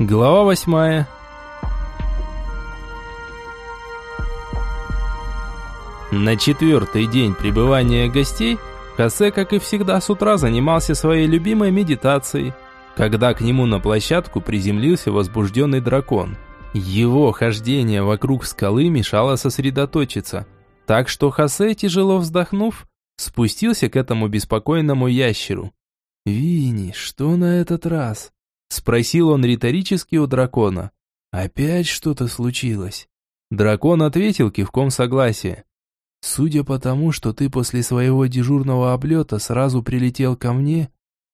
Глава восьмая. На четвертый день пребывания гостей Хосе, как и всегда, с утра занимался своей любимой медитацией, когда к нему на площадку приземлился возбужденный дракон. Его хождение вокруг скалы мешало сосредоточиться, так что Хосе, тяжело вздохнув, спустился к этому беспокойному ящеру. «Винни, что на этот раз?» Спросил он риторически у дракона. «Опять что-то случилось?» Дракон ответил кивком согласия. «Судя по тому, что ты после своего дежурного облета сразу прилетел ко мне,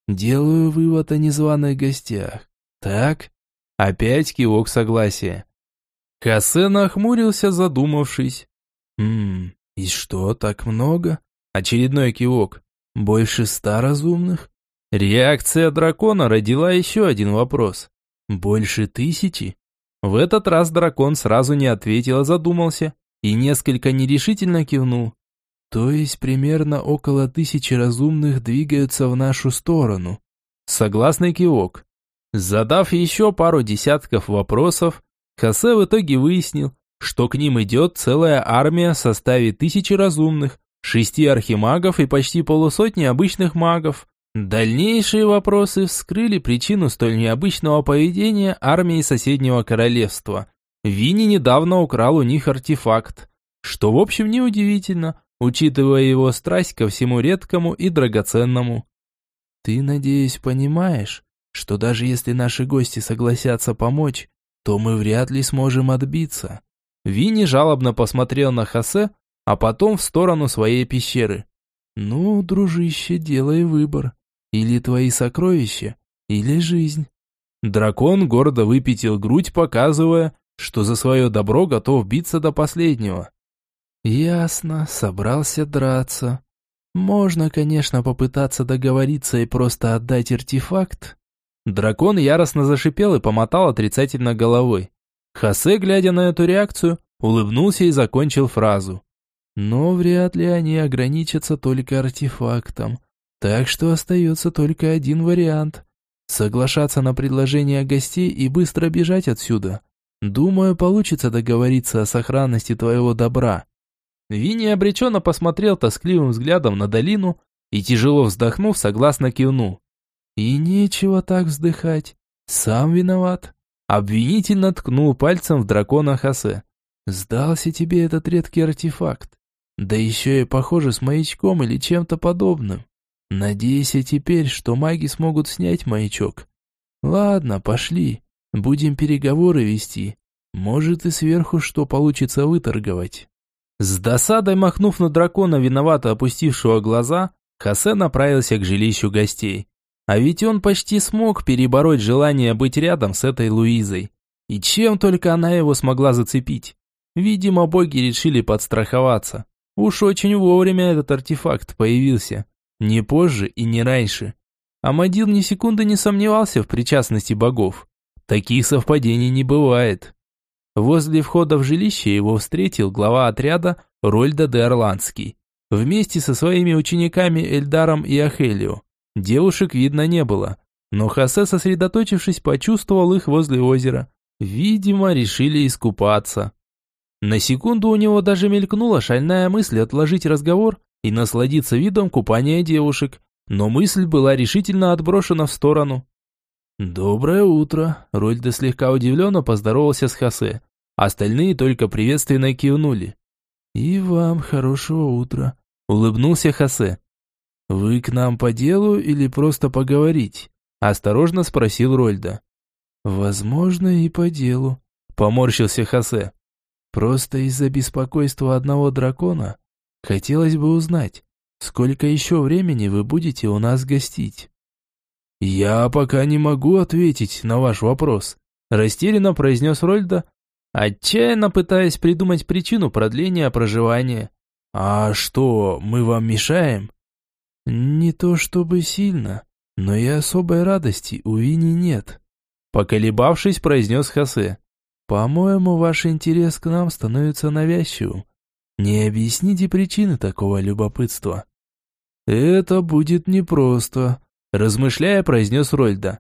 делаю вывод о незваных гостях. Так?» Опять кивок согласия. Хосе нахмурился, задумавшись. «Ммм, и что, так много?» Очередной кивок. «Больше ста разумных?» Реакция дракона родила еще один вопрос. «Больше тысячи?» В этот раз дракон сразу не ответил, а задумался и несколько нерешительно кивнул. «То есть примерно около тысячи разумных двигаются в нашу сторону?» Согласный кивок. Задав еще пару десятков вопросов, Хосе в итоге выяснил, что к ним идет целая армия в составе тысячи разумных, шести архимагов и почти полусотни обычных магов. Дальнейшие вопросы вскрыли причину столь необычного поведения армии соседнего королевства. Винни недавно украл у них артефакт, что в общем неудивительно, учитывая его страсть ко всему редкому и драгоценному. «Ты, надеюсь, понимаешь, что даже если наши гости согласятся помочь, то мы вряд ли сможем отбиться?» Винни жалобно посмотрел на Хосе, а потом в сторону своей пещеры. «Ну, дружище, делай выбор. Или твои сокровища, или жизнь. Дракон гордо выпятил грудь, показывая, что за свое добро готов биться до последнего. Ясно, собрался драться. Можно, конечно, попытаться договориться и просто отдать артефакт. Дракон яростно зашипел и помотал отрицательно головой. Хосе, глядя на эту реакцию, улыбнулся и закончил фразу. Но вряд ли они ограничатся только артефактом. Так что остается только один вариант. Соглашаться на предложение гостей и быстро бежать отсюда. Думаю, получится договориться о сохранности твоего добра. Винни обреченно посмотрел тоскливым взглядом на долину и, тяжело вздохнув, согласно кивнул. И нечего так вздыхать. Сам виноват. Обвинительно ткнул пальцем в дракона Хосе. Сдался тебе этот редкий артефакт. Да еще и похоже с маячком или чем-то подобным. Надейся теперь, что маги смогут снять маячок. Ладно, пошли. Будем переговоры вести. Может и сверху что получится выторговать. С досадой махнув на дракона, виновато опустившего глаза, Хосе направился к жилищу гостей. А ведь он почти смог перебороть желание быть рядом с этой Луизой. И чем только она его смогла зацепить. Видимо, боги решили подстраховаться. Уж очень вовремя этот артефакт появился. Не позже и не раньше. Амадил ни секунды не сомневался в причастности богов. Таких совпадений не бывает. Возле входа в жилище его встретил глава отряда Рольда де Орландский. Вместе со своими учениками Эльдаром и Ахелио. Девушек видно не было. Но Хосе, сосредоточившись, почувствовал их возле озера. Видимо, решили искупаться. На секунду у него даже мелькнула шальная мысль отложить разговор и насладиться видом купания девушек, но мысль была решительно отброшена в сторону. «Доброе утро!» Рольда слегка удивленно поздоровался с Хосе. Остальные только приветственно кивнули. «И вам хорошего утра!» Улыбнулся Хосе. «Вы к нам по делу или просто поговорить?» Осторожно спросил Рольда. «Возможно, и по делу», поморщился Хосе. «Просто из-за беспокойства одного дракона Хотелось бы узнать, сколько еще времени вы будете у нас гостить?» «Я пока не могу ответить на ваш вопрос», – растерянно произнес Рольда, отчаянно пытаясь придумать причину продления проживания. «А что, мы вам мешаем?» «Не то чтобы сильно, но и особой радости у Вини нет», – поколебавшись, произнес Хосе. «По-моему, ваш интерес к нам становится навязчивым. Не объясните причины такого любопытства. Это будет непросто, размышляя, произнес Рольда.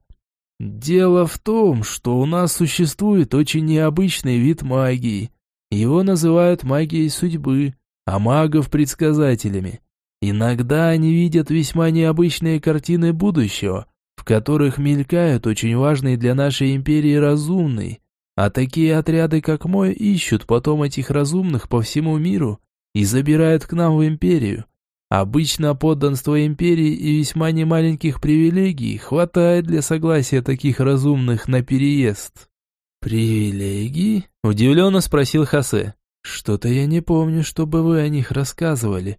Дело в том, что у нас существует очень необычный вид магии. Его называют магией судьбы, а магов предсказателями. Иногда они видят весьма необычные картины будущего, в которых мелькают очень важные для нашей империи разумные, а такие отряды, как мой, ищут потом этих разумных по всему миру и забирают к нам в империю. Обычно подданство империи и весьма немаленьких привилегий хватает для согласия таких разумных на переезд. «Привилегии?» – удивленно спросил Хосе. «Что-то я не помню, чтобы вы о них рассказывали».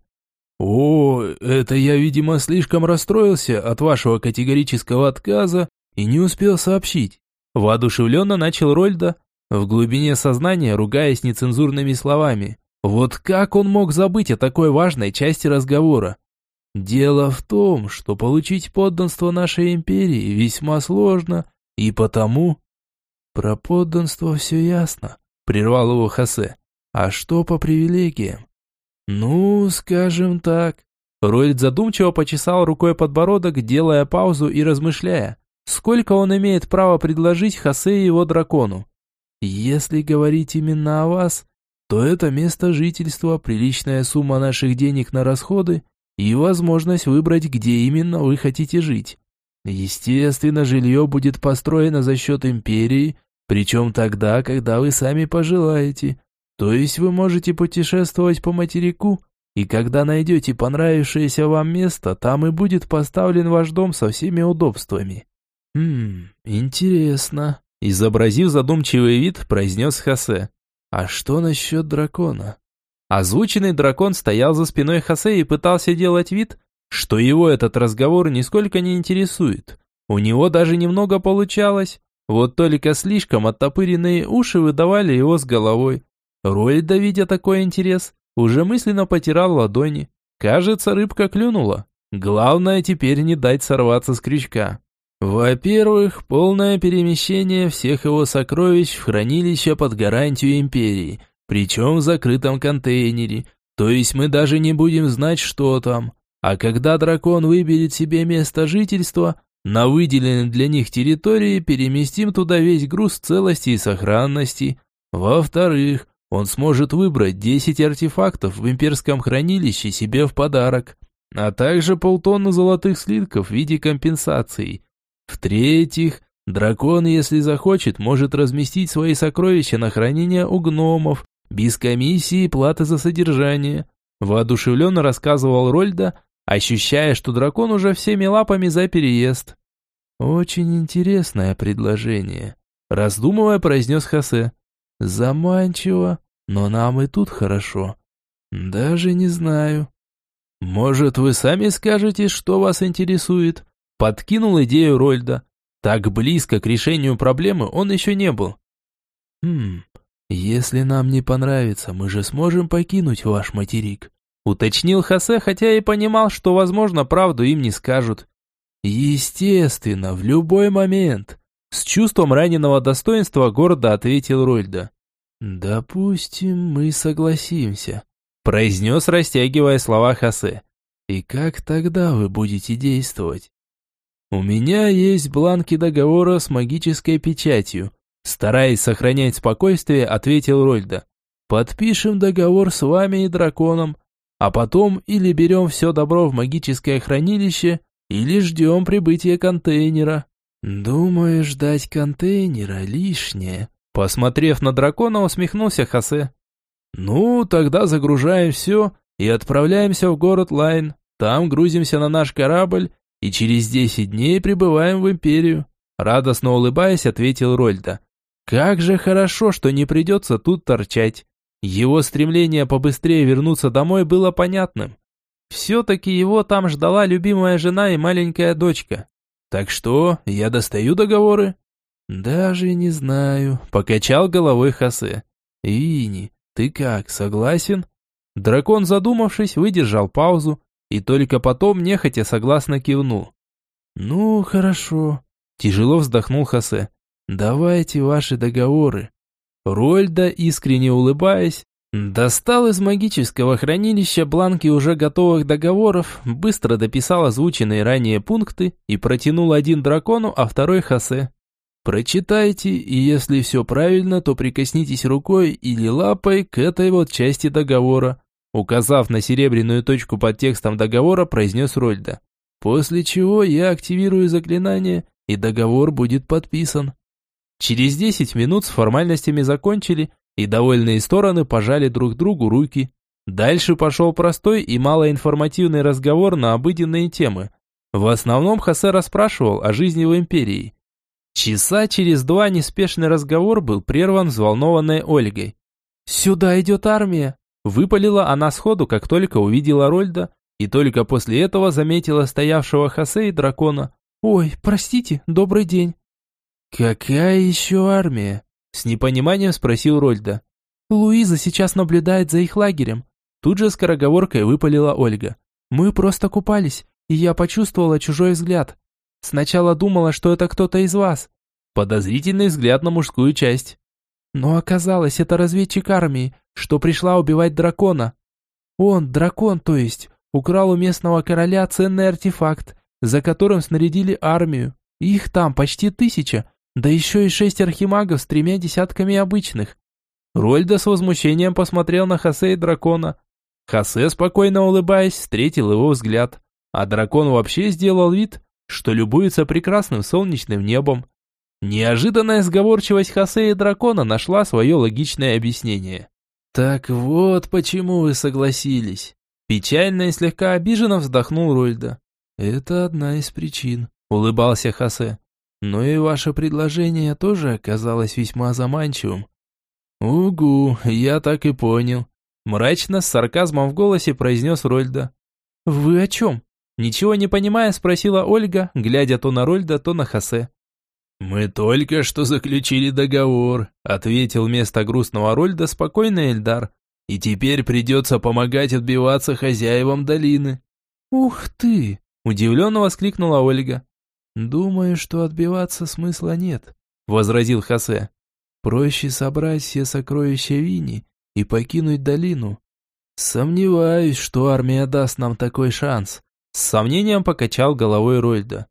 «О, это я, видимо, слишком расстроился от вашего категорического отказа и не успел сообщить. Воодушевленно начал Рольда, в глубине сознания ругаясь нецензурными словами. Вот как он мог забыть о такой важной части разговора? Дело в том, что получить подданство нашей империи весьма сложно, и потому... Про подданство все ясно, прервал его Хосе. А что по привилегиям? Ну, скажем так... Рольд задумчиво почесал рукой подбородок, делая паузу и размышляя. Сколько он имеет права предложить Хосе и его дракону? Если говорить именно о вас, то это место жительства, приличная сумма наших денег на расходы и возможность выбрать, где именно вы хотите жить. Естественно, жилье будет построено за счет империи, причем тогда, когда вы сами пожелаете. То есть вы можете путешествовать по материку, и когда найдете понравившееся вам место, там и будет поставлен ваш дом со всеми удобствами. «Хм, интересно», – изобразив задумчивый вид, произнес Хосе. «А что насчет дракона?» Озвученный дракон стоял за спиной Хосе и пытался делать вид, что его этот разговор нисколько не интересует. У него даже немного получалось, вот только слишком оттопыренные уши выдавали его с головой. Рольда, видя такой интерес, уже мысленно потирал ладони. Кажется, рыбка клюнула. Главное теперь не дать сорваться с крючка. Во-первых, полное перемещение всех его сокровищ в хранилище под гарантию империи, причем в закрытом контейнере, то есть мы даже не будем знать, что там. А когда дракон выберет себе место жительства, на выделенной для них территории переместим туда весь груз целости и сохранности. Во-вторых, он сможет выбрать 10 артефактов в имперском хранилище себе в подарок, а также полтонны золотых слитков в виде компенсации – в-третьих, дракон, если захочет, может разместить свои сокровища на хранение у гномов, без комиссии и платы за содержание. Воодушевленно рассказывал Рольда, ощущая, что дракон уже всеми лапами за переезд. «Очень интересное предложение», – раздумывая, произнес Хосе. «Заманчиво, но нам и тут хорошо. Даже не знаю». «Может, вы сами скажете, что вас интересует?» Подкинул идею Рольда. Так близко к решению проблемы он еще не был. «Хм, если нам не понравится, мы же сможем покинуть ваш материк», уточнил Хосе, хотя и понимал, что, возможно, правду им не скажут. «Естественно, в любой момент», с чувством раненого достоинства гордо ответил Рольда. «Допустим, мы согласимся», произнес, растягивая слова Хосе. «И как тогда вы будете действовать?» «У меня есть бланки договора с магической печатью», стараясь сохранять спокойствие, ответил Рольда. «Подпишем договор с вами и драконом, а потом или берем все добро в магическое хранилище, или ждем прибытия контейнера». «Думаю, ждать контейнера лишнее», посмотрев на дракона, усмехнулся Хосе. «Ну, тогда загружаем все и отправляемся в город Лайн. Там грузимся на наш корабль и через десять дней прибываем в Империю», радостно улыбаясь, ответил Рольда. «Как же хорошо, что не придется тут торчать». Его стремление побыстрее вернуться домой было понятным. Все-таки его там ждала любимая жена и маленькая дочка. «Так что, я достаю договоры?» «Даже не знаю», — покачал головой Хосе. «Ини, ты как, согласен?» Дракон, задумавшись, выдержал паузу, и только потом нехотя согласно кивнул. «Ну, хорошо», – тяжело вздохнул Хосе. «Давайте ваши договоры». Рольда, искренне улыбаясь, Достал из магического хранилища бланки уже готовых договоров, быстро дописал озвученные ранее пункты и протянул один дракону, а второй Хосе. Прочитайте, и если все правильно, то прикоснитесь рукой или лапой к этой вот части договора. Указав на серебряную точку под текстом договора, произнес Рольда. После чего я активирую заклинание, и договор будет подписан. Через 10 минут с формальностями закончили, и довольные стороны пожали друг другу руки. Дальше пошел простой и малоинформативный разговор на обыденные темы. В основном Хосе расспрашивал о жизни в империи. Часа через два неспешный разговор был прерван взволнованной Ольгой. «Сюда идет армия!» Выпалила она сходу, как только увидела Рольда, и только после этого заметила стоявшего Хосе и дракона. «Ой, простите, добрый день!» «Какая еще армия?» С непониманием спросил Рольда. «Луиза сейчас наблюдает за их лагерем». Тут же скороговоркой выпалила Ольга. «Мы просто купались, и я почувствовала чужой взгляд. Сначала думала, что это кто-то из вас». Подозрительный взгляд на мужскую часть. Но оказалось, это разведчик армии, что пришла убивать дракона. Он, дракон, то есть, украл у местного короля ценный артефакт, за которым снарядили армию. Их там почти тысяча, да еще и шесть архимагов с тремя десятками обычных. Рольда с возмущением посмотрел на Хосе и дракона. Хосе, спокойно улыбаясь, встретил его взгляд. А дракон вообще сделал вид, что любуется прекрасным солнечным небом. Неожиданная сговорчивость Хосе и дракона нашла свое логичное объяснение. «Так вот почему вы согласились». Печально и слегка обиженно вздохнул Рольда. «Это одна из причин», — улыбался Хосе. Но и ваше предложение тоже оказалось весьма заманчивым. Угу, я так и понял. Мрачно, с сарказмом в голосе произнес Рольда. Вы о чем? Ничего не понимая, спросила Ольга, глядя то на Рольда, то на Хосе. «Мы только что заключили договор», — ответил вместо грустного Рольда спокойно Эльдар. «И теперь придется помогать отбиваться хозяевам долины». «Ух ты!» — удивленно воскликнула Ольга. «Думаю, что отбиваться смысла нет», — возразил Хосе. «Проще собрать все сокровища Вини и покинуть долину. Сомневаюсь, что армия даст нам такой шанс», — с сомнением покачал головой Рольда.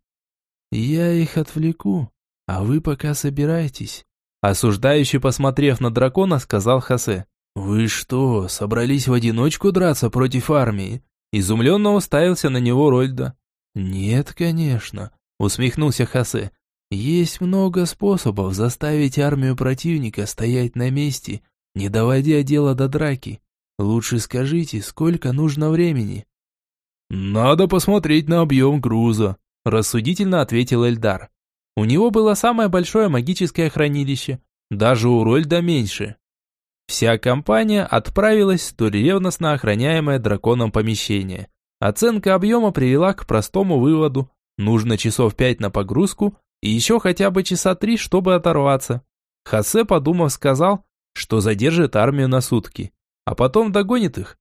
«Я их отвлеку, а вы пока собирайтесь», — осуждающий, посмотрев на дракона, сказал Хосе. «Вы что, собрались в одиночку драться против армии?» Изумленно уставился на него Рольда. «Нет, конечно усмехнулся Хасе. Есть много способов заставить армию противника стоять на месте, не доводя дело до драки. Лучше скажите, сколько нужно времени? Надо посмотреть на объем груза, рассудительно ответил Эльдар. У него было самое большое магическое хранилище, даже у Рольда меньше. Вся компания отправилась в столь ревностно охраняемое драконом помещение. Оценка объема привела к простому выводу. Нужно часов пять на погрузку и еще хотя бы часа три, чтобы оторваться. Хосе, подумав, сказал, что задержит армию на сутки, а потом догонит их.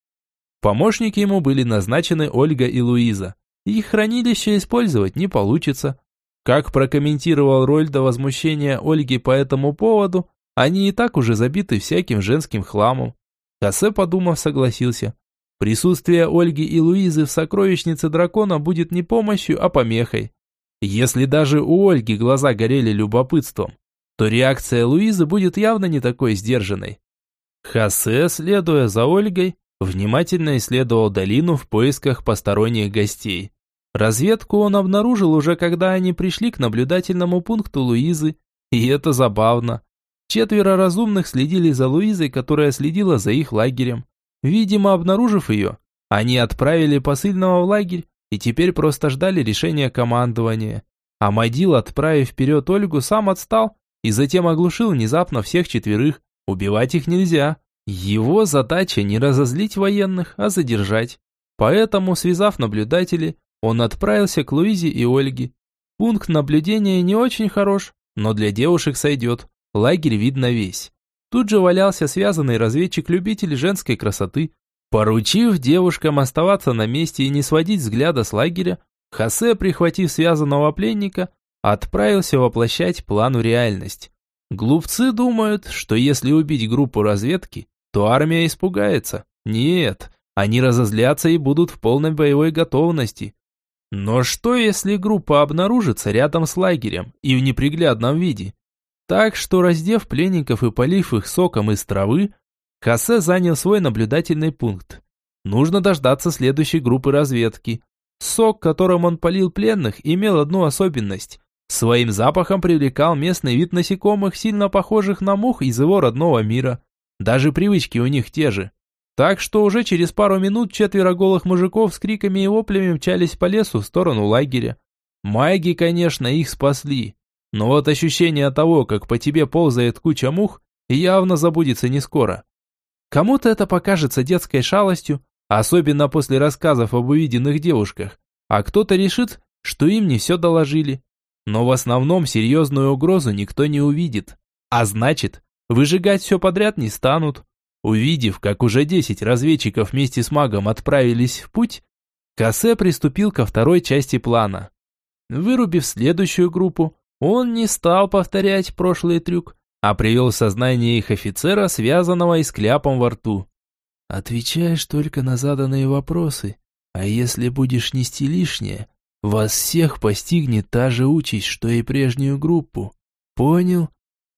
Помощники ему были назначены Ольга и Луиза. Их хранилище использовать не получится. Как прокомментировал Роль до возмущения Ольги по этому поводу, они и так уже забиты всяким женским хламом. Хосе, подумав, согласился. Присутствие Ольги и Луизы в сокровищнице дракона будет не помощью, а помехой. Если даже у Ольги глаза горели любопытством, то реакция Луизы будет явно не такой сдержанной. Хосе, следуя за Ольгой, внимательно исследовал долину в поисках посторонних гостей. Разведку он обнаружил уже когда они пришли к наблюдательному пункту Луизы, и это забавно. Четверо разумных следили за Луизой, которая следила за их лагерем. Видимо, обнаружив ее, они отправили посыльного в лагерь и теперь просто ждали решения командования. А Мадил, отправив вперед Ольгу, сам отстал и затем оглушил внезапно всех четверых. Убивать их нельзя. Его задача не разозлить военных, а задержать. Поэтому, связав наблюдателей, он отправился к Луизе и Ольге. Пункт наблюдения не очень хорош, но для девушек сойдет. Лагерь видно весь. Тут же валялся связанный разведчик-любитель женской красоты. Поручив девушкам оставаться на месте и не сводить взгляда с лагеря, Хосе, прихватив связанного пленника, отправился воплощать план в реальность. Глупцы думают, что если убить группу разведки, то армия испугается. Нет, они разозлятся и будут в полной боевой готовности. Но что, если группа обнаружится рядом с лагерем и в неприглядном виде? Так что, раздев пленников и полив их соком из травы, Хосе занял свой наблюдательный пункт. Нужно дождаться следующей группы разведки. Сок, которым он полил пленных, имел одну особенность. Своим запахом привлекал местный вид насекомых, сильно похожих на мух из его родного мира. Даже привычки у них те же. Так что уже через пару минут четверо голых мужиков с криками и воплями мчались по лесу в сторону лагеря. Маги, конечно, их спасли. Но вот ощущение того, как по тебе ползает куча мух, явно забудется не скоро. Кому-то это покажется детской шалостью, особенно после рассказов об увиденных девушках, а кто-то решит, что им не все доложили. Но в основном серьезную угрозу никто не увидит. А значит, выжигать все подряд не станут. Увидев, как уже 10 разведчиков вместе с магом отправились в путь, Кассе приступил ко второй части плана. Вырубив следующую группу, он не стал повторять прошлый трюк, а привел в сознание их офицера, связанного и с кляпом во рту. «Отвечаешь только на заданные вопросы, а если будешь нести лишнее, вас всех постигнет та же участь, что и прежнюю группу. Понял?»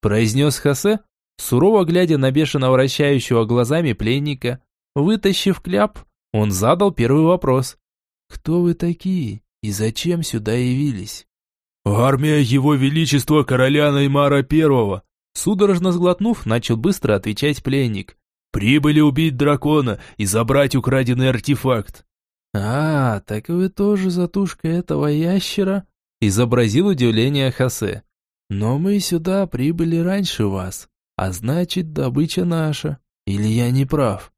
произнес Хосе, сурово глядя на бешено вращающего глазами пленника. Вытащив кляп, он задал первый вопрос. «Кто вы такие и зачем сюда явились?» «Армия Его Величества Короля Неймара Первого!» Судорожно сглотнув, начал быстро отвечать пленник. «Прибыли убить дракона и забрать украденный артефакт». «А, так вы тоже затушка этого ящера?» Изобразил удивление Хосе. «Но мы сюда прибыли раньше вас. А значит, добыча наша. Или я не прав?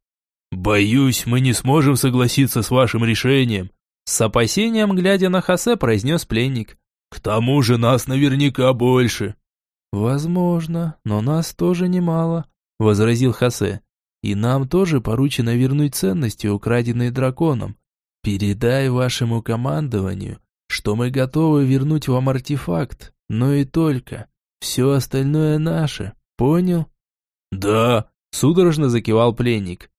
Боюсь, мы не сможем согласиться с вашим решением. С опасением, глядя на Хосе, произнес пленник. К тому же нас наверняка больше. Возможно, но нас тоже немало, возразил Хосе. И нам тоже поручено вернуть ценности, украденные драконом. Передай вашему командованию, что мы готовы вернуть вам артефакт, но и только. Все остальное наше. Понял? Да, судорожно закивал пленник.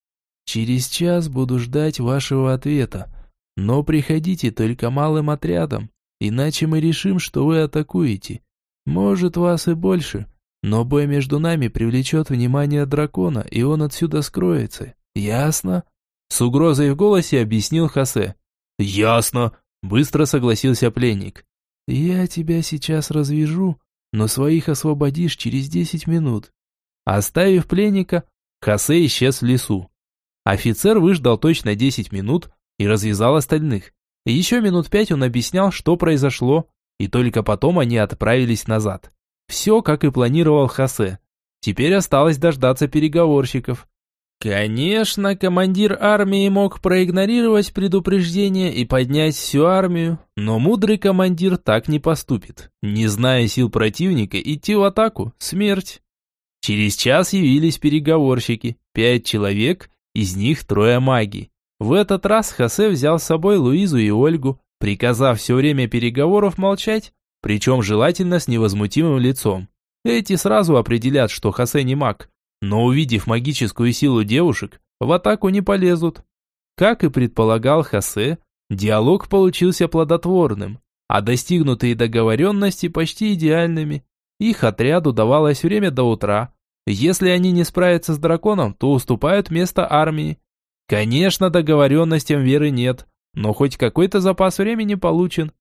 Через час буду ждать вашего ответа. Но приходите только малым отрядом, иначе мы решим, что вы атакуете. Может, вас и больше, но бой между нами привлечет внимание дракона, и он отсюда скроется. Ясно? С угрозой в голосе объяснил Хосе. Ясно, быстро согласился пленник. Я тебя сейчас развяжу, но своих освободишь через десять минут. Оставив пленника, Хосе исчез в лесу. Офицер выждал точно десять минут и развязал остальных. Еще минут пять он объяснял, что произошло, и только потом они отправились назад. Все, как и планировал Хосе. Теперь осталось дождаться переговорщиков. Конечно, командир армии мог проигнорировать предупреждение и поднять всю армию, но мудрый командир так не поступит. Не зная сил противника, идти в атаку – смерть. Через час явились переговорщики, пять человек, из них трое маги. В этот раз Хосе взял с собой Луизу и Ольгу, приказав все время переговоров молчать, причем желательно с невозмутимым лицом. Эти сразу определят, что Хосе не маг, но увидев магическую силу девушек, в атаку не полезут. Как и предполагал Хосе, диалог получился плодотворным, а достигнутые договоренности почти идеальными. Их отряду давалось время до утра. Если они не справятся с драконом, то уступают место армии. Конечно, договоренностям веры нет, но хоть какой-то запас времени получен.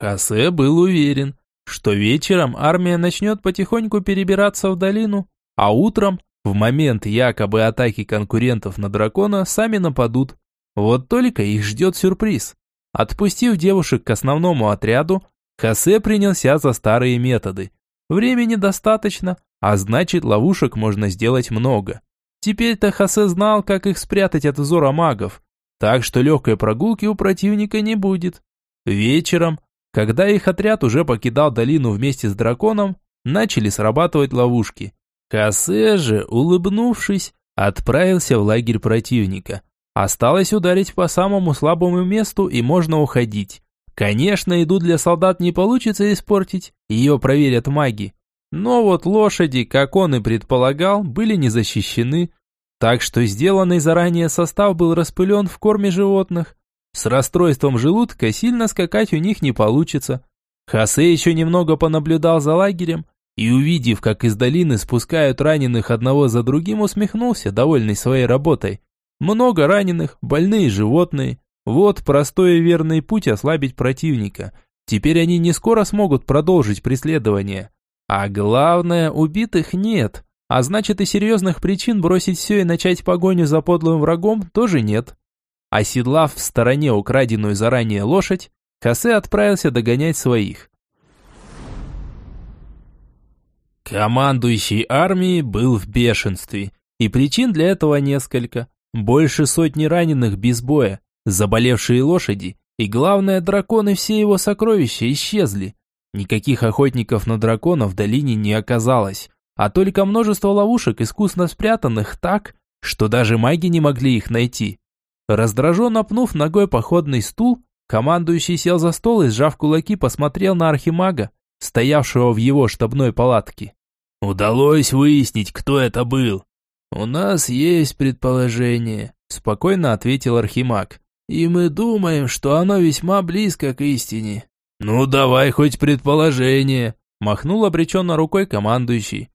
Хосе был уверен, что вечером армия начнет потихоньку перебираться в долину, а утром в момент якобы атаки конкурентов на дракона сами нападут. Вот только их ждет сюрприз. Отпустив девушек к основному отряду, Хосе принялся за старые методы. Времени достаточно, а значит ловушек можно сделать много. Теперь-то Хосе знал, как их спрятать от взора магов, так что легкой прогулки у противника не будет. Вечером, когда их отряд уже покидал долину вместе с драконом, начали срабатывать ловушки. Хосе же, улыбнувшись, отправился в лагерь противника. Осталось ударить по самому слабому месту и можно уходить. Конечно, еду для солдат не получится испортить, ее проверят маги. Но вот лошади, как он и предполагал, были не защищены. Так что сделанный заранее состав был распылен в корме животных. С расстройством желудка сильно скакать у них не получится. Хосе еще немного понаблюдал за лагерем и, увидев, как из долины спускают раненых одного за другим, усмехнулся, довольный своей работой. Много раненых, больные животные. Вот простой и верный путь ослабить противника. Теперь они не скоро смогут продолжить преследование. А главное, убитых нет. А значит и серьезных причин бросить все и начать погоню за подлым врагом тоже нет. Оседлав в стороне украденную заранее лошадь, Хосе отправился догонять своих. Командующий армией был в бешенстве, и причин для этого несколько. Больше сотни раненых без боя, заболевшие лошади, и главное, драконы все его сокровища исчезли. Никаких охотников на дракона в долине не оказалось, а только множество ловушек, искусно спрятанных так, что даже маги не могли их найти. Раздраженно пнув ногой походный стул, командующий сел за стол и, сжав кулаки, посмотрел на архимага, стоявшего в его штабной палатке. «Удалось выяснить, кто это был?» «У нас есть предположение», – спокойно ответил архимаг. «И мы думаем, что оно весьма близко к истине». «Ну, давай хоть предположение», – махнул обреченно рукой командующий.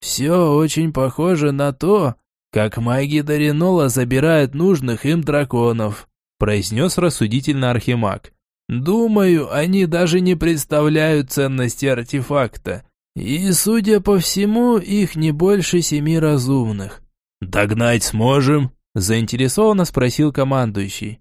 «Все очень похоже на то, как маги Даринола забирают нужных им драконов», – произнес рассудительно Архимаг. «Думаю, они даже не представляют ценности артефакта. И, судя по всему, их не больше семи разумных». «Догнать сможем?» – заинтересованно спросил командующий.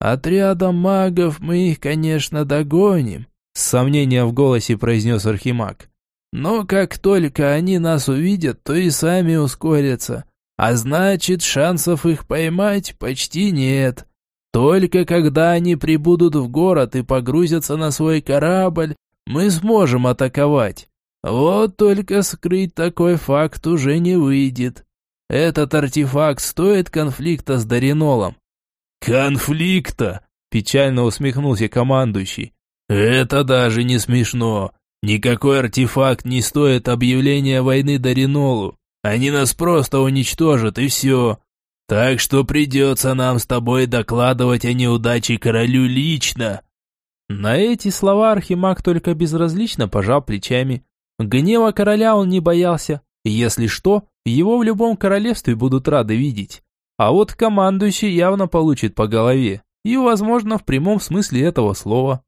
«Отрядом магов мы их, конечно, догоним», – с сомнением в голосе произнес Архимаг. «Но как только они нас увидят, то и сами ускорятся, а значит, шансов их поймать почти нет. Только когда они прибудут в город и погрузятся на свой корабль, мы сможем атаковать. Вот только скрыть такой факт уже не выйдет. Этот артефакт стоит конфликта с Даринолом. «Конфликта!» – печально усмехнулся командующий. «Это даже не смешно. Никакой артефакт не стоит объявления войны Даринолу. Они нас просто уничтожат и все. Так что придется нам с тобой докладывать о неудаче королю лично». На эти слова Архимаг только безразлично пожал плечами. Гнева короля он не боялся. Если что, его в любом королевстве будут рады видеть. А вот командующий явно получит по голове. И, возможно, в прямом смысле этого слова.